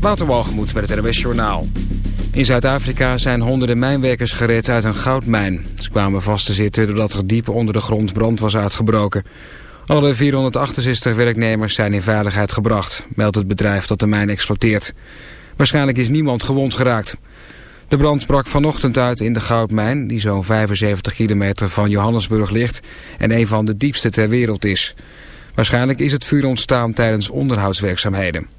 Waterwalgemoed met het NWS Journaal. In Zuid-Afrika zijn honderden mijnwerkers gered uit een goudmijn. Ze kwamen vast te zitten doordat er diep onder de grond brand was uitgebroken. Alle 468 werknemers zijn in veiligheid gebracht, meldt het bedrijf dat de mijn exploiteert. Waarschijnlijk is niemand gewond geraakt. De brand brak vanochtend uit in de goudmijn, die zo'n 75 kilometer van Johannesburg ligt en een van de diepste ter wereld is. Waarschijnlijk is het vuur ontstaan tijdens onderhoudswerkzaamheden.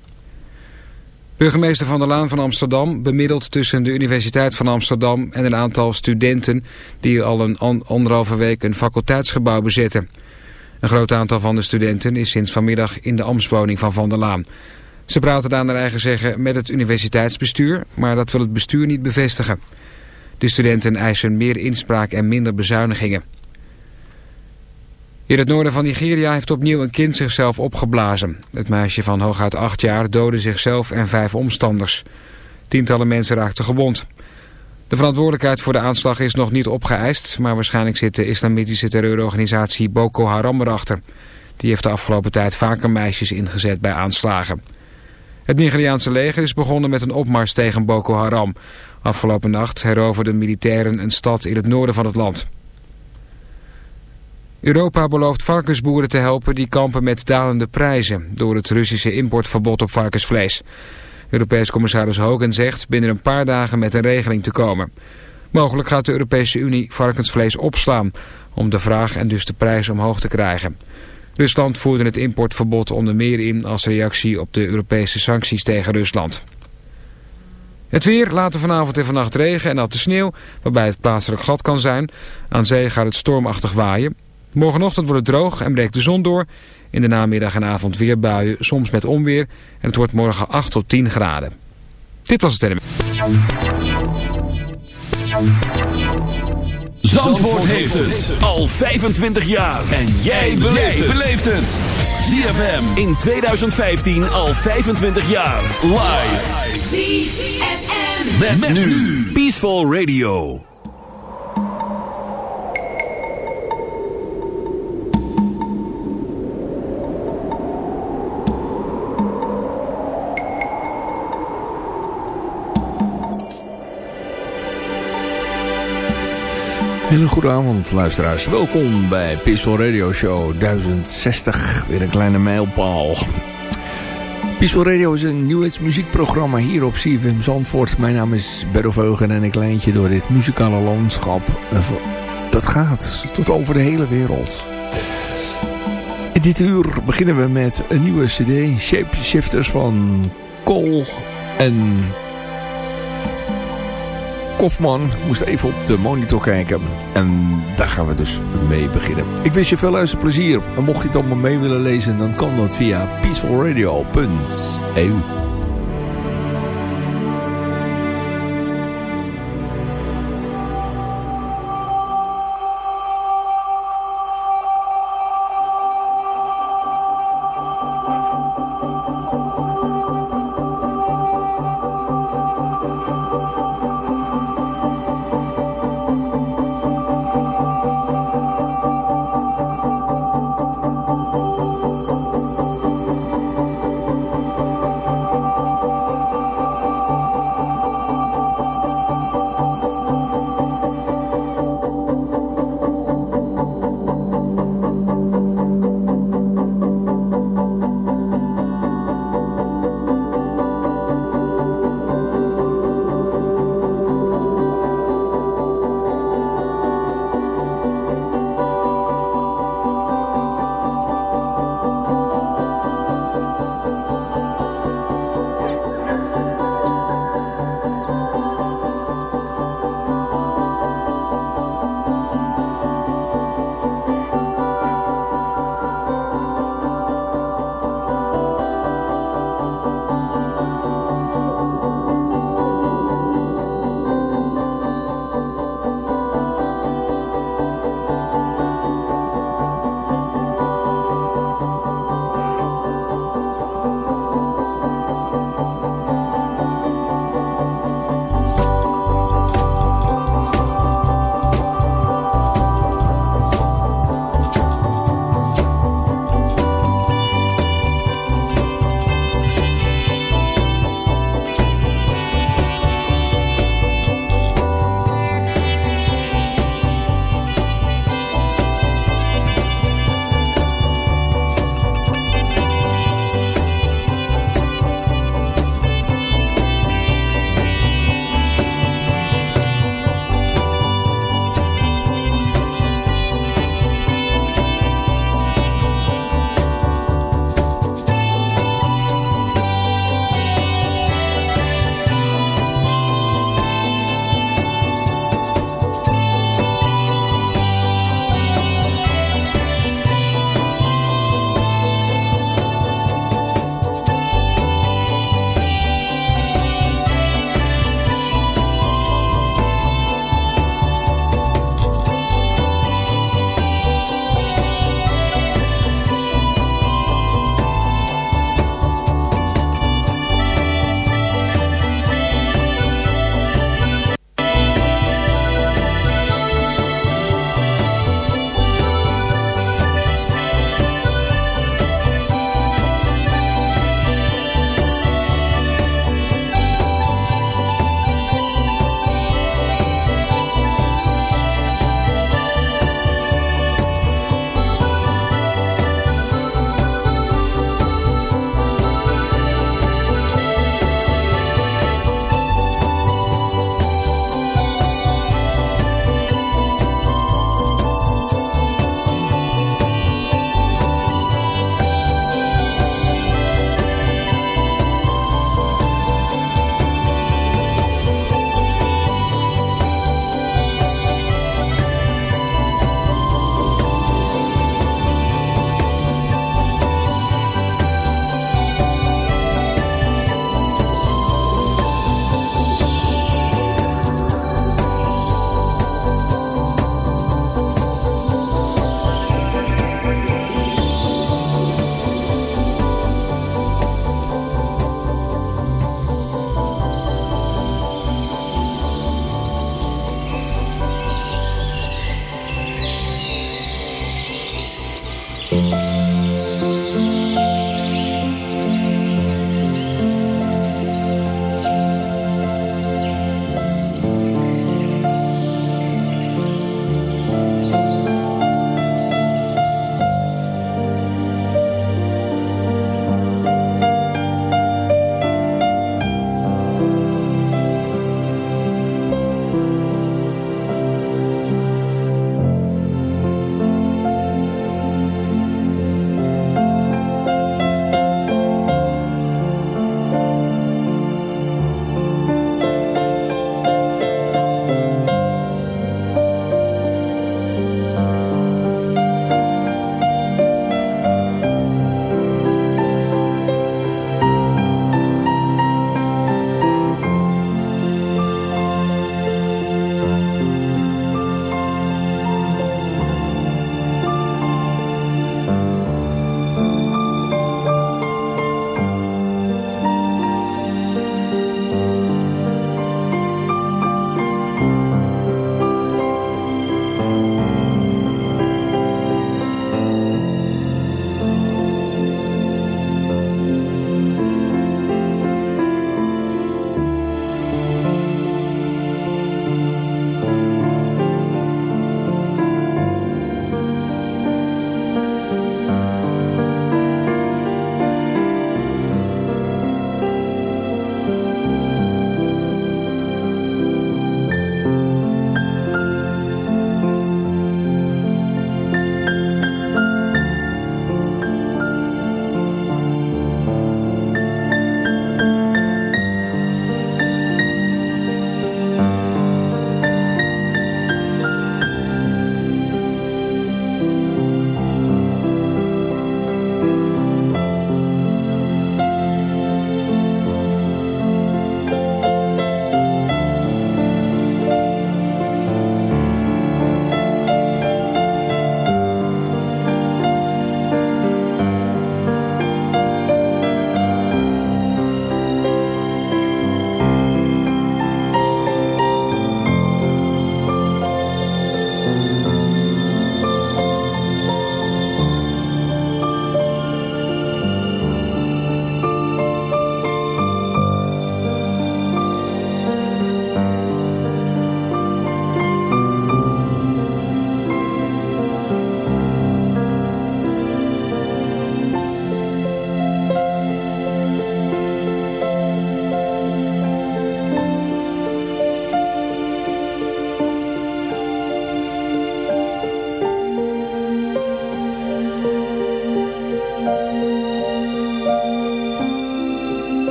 Burgemeester Van der Laan van Amsterdam bemiddelt tussen de Universiteit van Amsterdam en een aantal studenten die al een anderhalve week een faculteitsgebouw bezetten. Een groot aantal van de studenten is sinds vanmiddag in de ambtswoning van Van der Laan. Ze praten daar naar eigen zeggen met het universiteitsbestuur, maar dat wil het bestuur niet bevestigen. De studenten eisen meer inspraak en minder bezuinigingen. In het noorden van Nigeria heeft opnieuw een kind zichzelf opgeblazen. Het meisje van hooguit acht jaar doodde zichzelf en vijf omstanders. Tientallen mensen raakten gewond. De verantwoordelijkheid voor de aanslag is nog niet opgeëist... maar waarschijnlijk zit de islamitische terreurorganisatie Boko Haram erachter. Die heeft de afgelopen tijd vaker meisjes ingezet bij aanslagen. Het Nigeriaanse leger is begonnen met een opmars tegen Boko Haram. Afgelopen nacht heroverden militairen een stad in het noorden van het land. Europa belooft varkensboeren te helpen die kampen met dalende prijzen... door het Russische importverbod op varkensvlees. Europees commissaris Hogan zegt binnen een paar dagen met een regeling te komen. Mogelijk gaat de Europese Unie varkensvlees opslaan... om de vraag en dus de prijs omhoog te krijgen. Rusland voerde het importverbod onder meer in als reactie op de Europese sancties tegen Rusland. Het weer, later vanavond en vannacht regen en natte sneeuw, waarbij het plaatselijk glad kan zijn. Aan zee gaat het stormachtig waaien. Morgenochtend wordt het droog en breekt de zon door. In de namiddag en avond weer buien, soms met onweer. En het wordt morgen 8 tot 10 graden. Dit was het element. Zandvoort heeft het al 25 jaar. En jij beleeft het. ZFM in 2015 al 25 jaar. Live. ZFM. Met, nu. Peaceful Radio. Hele goede avond luisteraars. Welkom bij Peaceful Radio Show 1060. Weer een kleine mijlpaal. Peaceful Radio is een nieuwheids muziekprogramma hier op CFM Zandvoort. Mijn naam is Berro Veugen en ik leid je door dit muzikale landschap. Dat gaat tot over de hele wereld. In dit uur beginnen we met een nieuwe cd. Shape Shifters van Cole en Kofman moest even op de monitor kijken. En daar gaan we dus mee beginnen. Ik wens je veel luisterplezier. En mocht je het allemaal mee willen lezen, dan kan dat via peacefulradio.eu.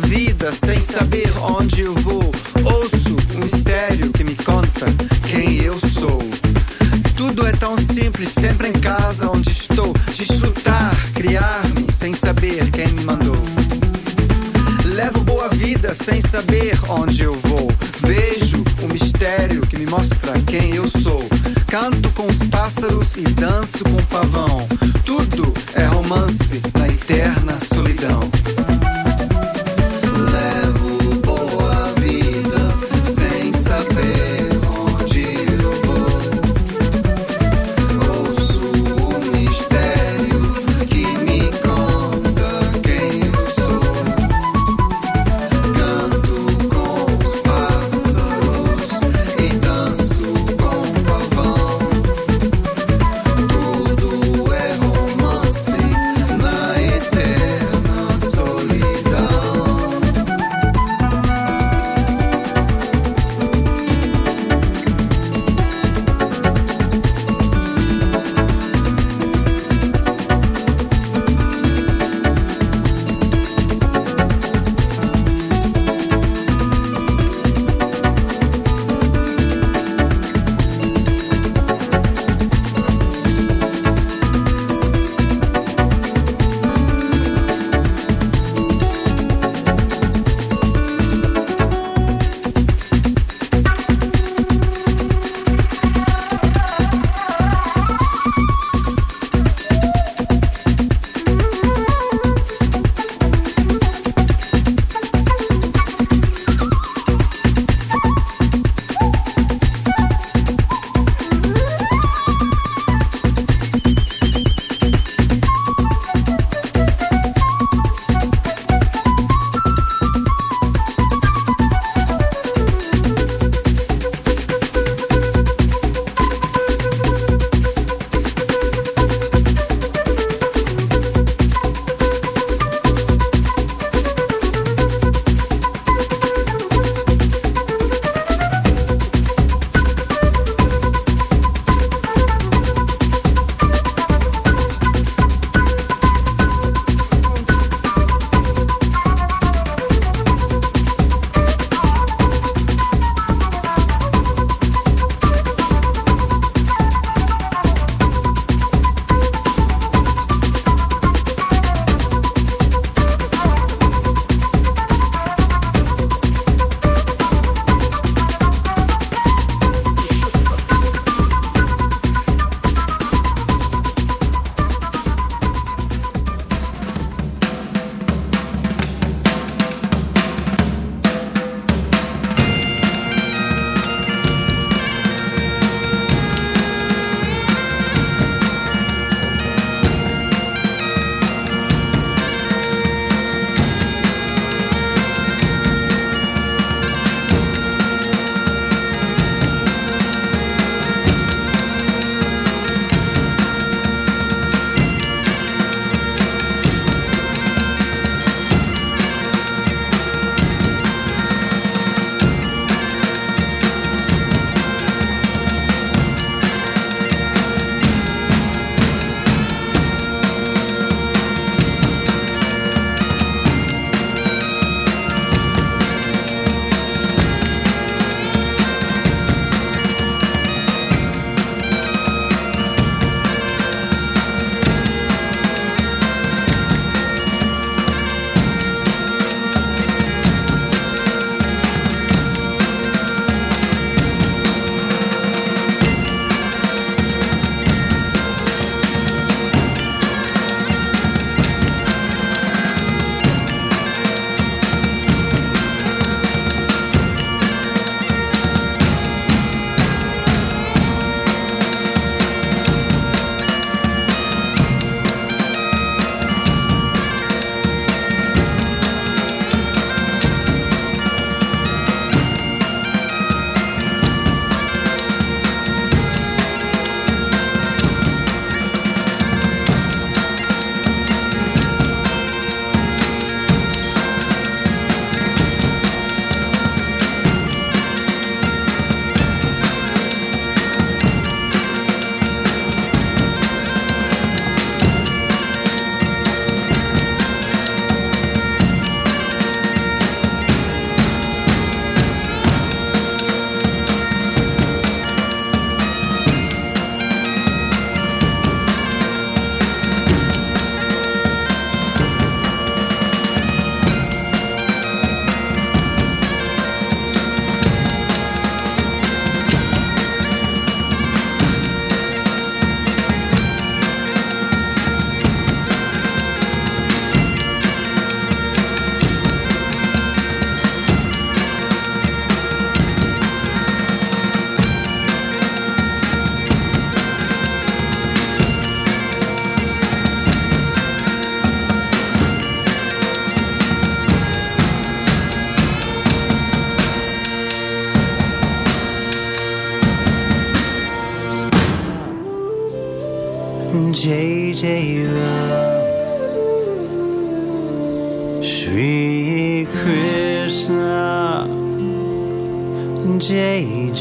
vida sem saber onde eu vou. Ouço um mistério que me conta quem eu sou. Tudo é tão simples, sempre em casa onde estou. Desfrutar, criar-me sem saber quem me mandou. Levo boa vida sem saber onde eu vou. Vejo o mistério que me mostra quem eu sou. Canto com os pássaros e danço com o pavão. Tudo é romance na eterna solidão.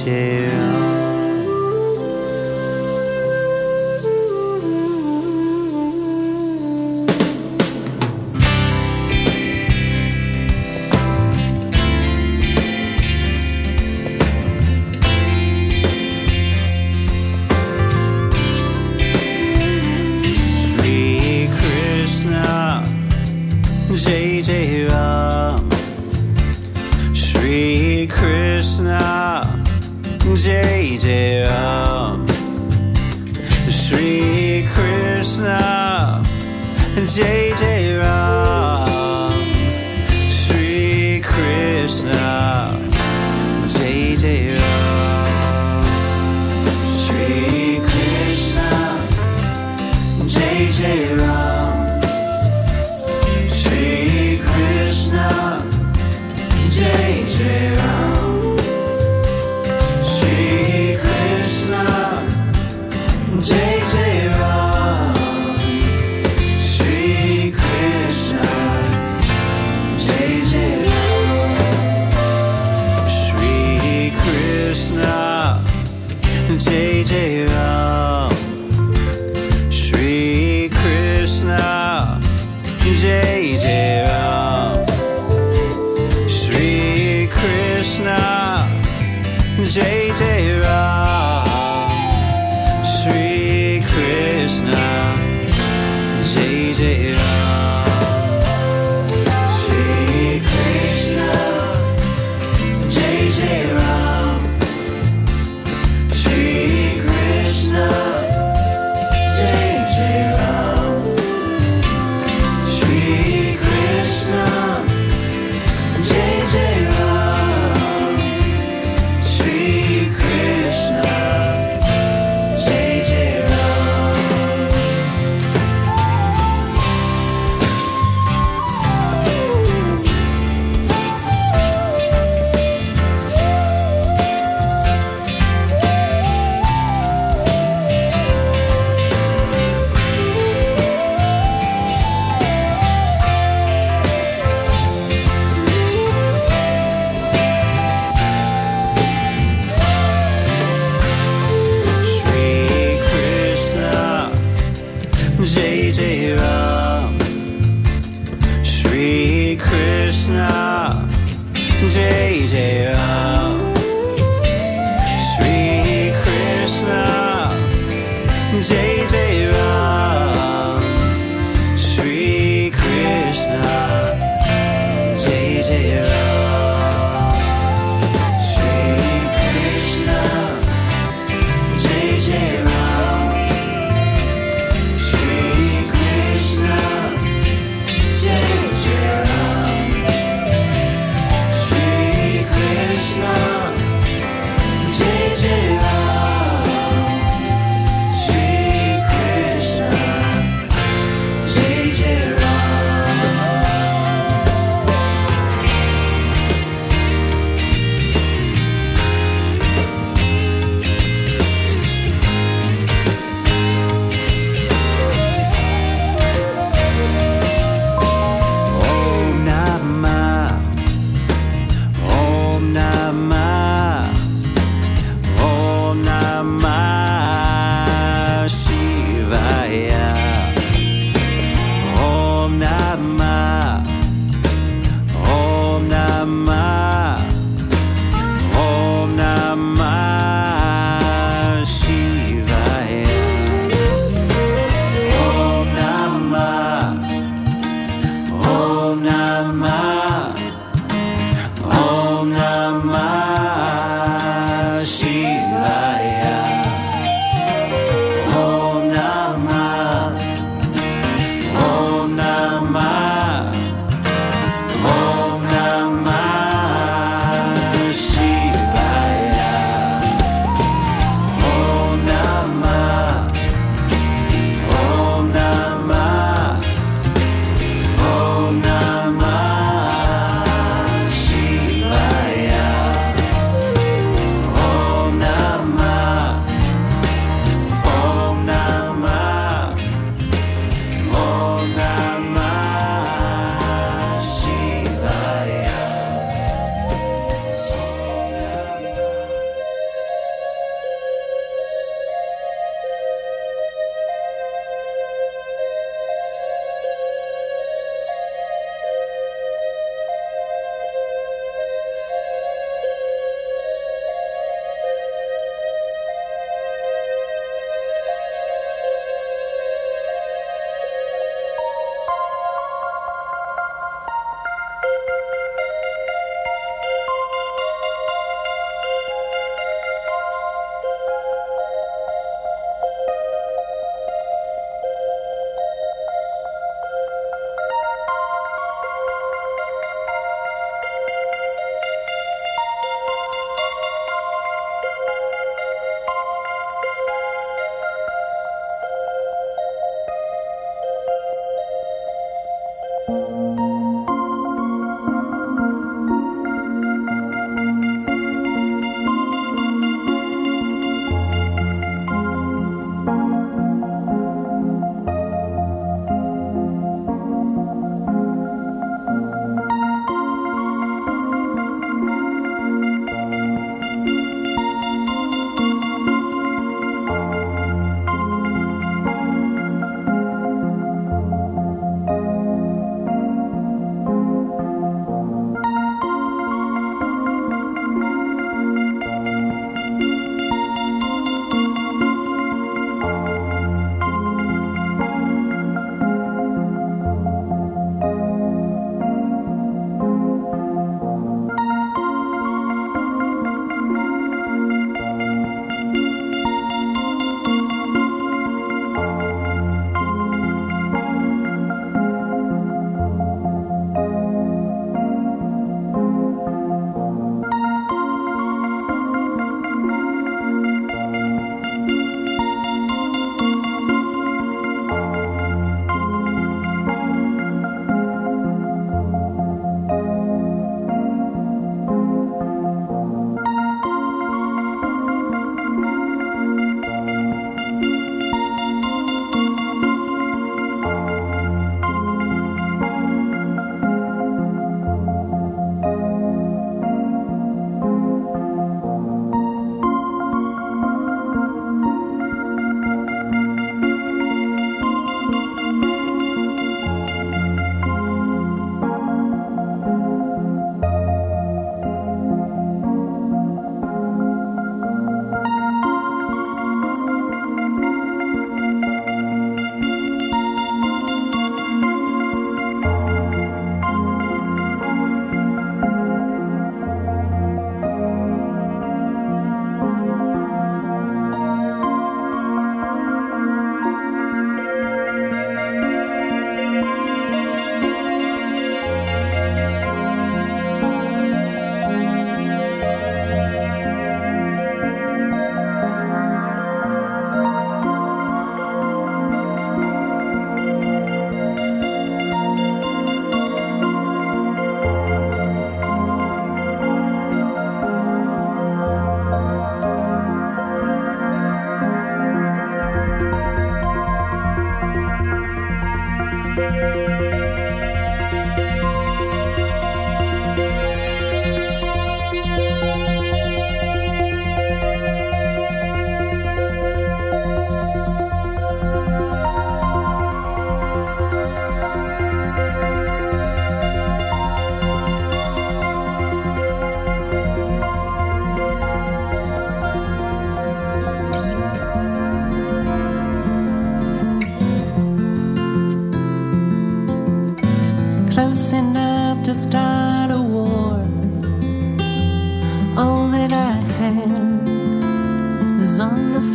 Yeah. JJ Rock.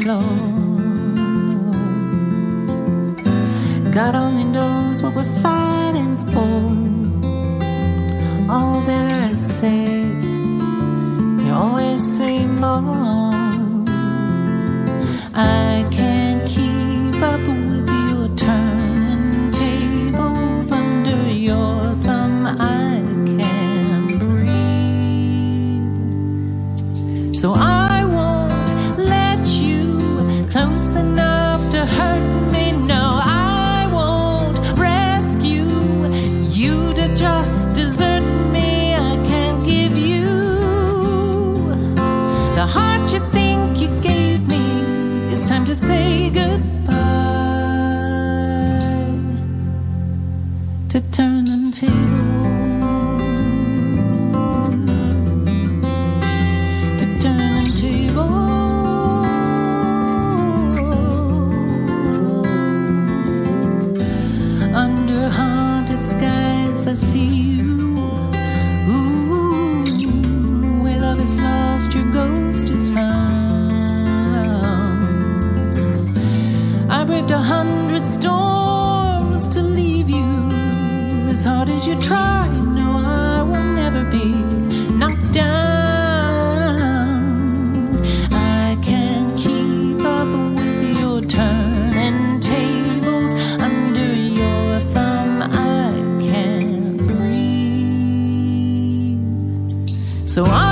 alone. God only knows what we're fighting for. All that I say, you always say more. So I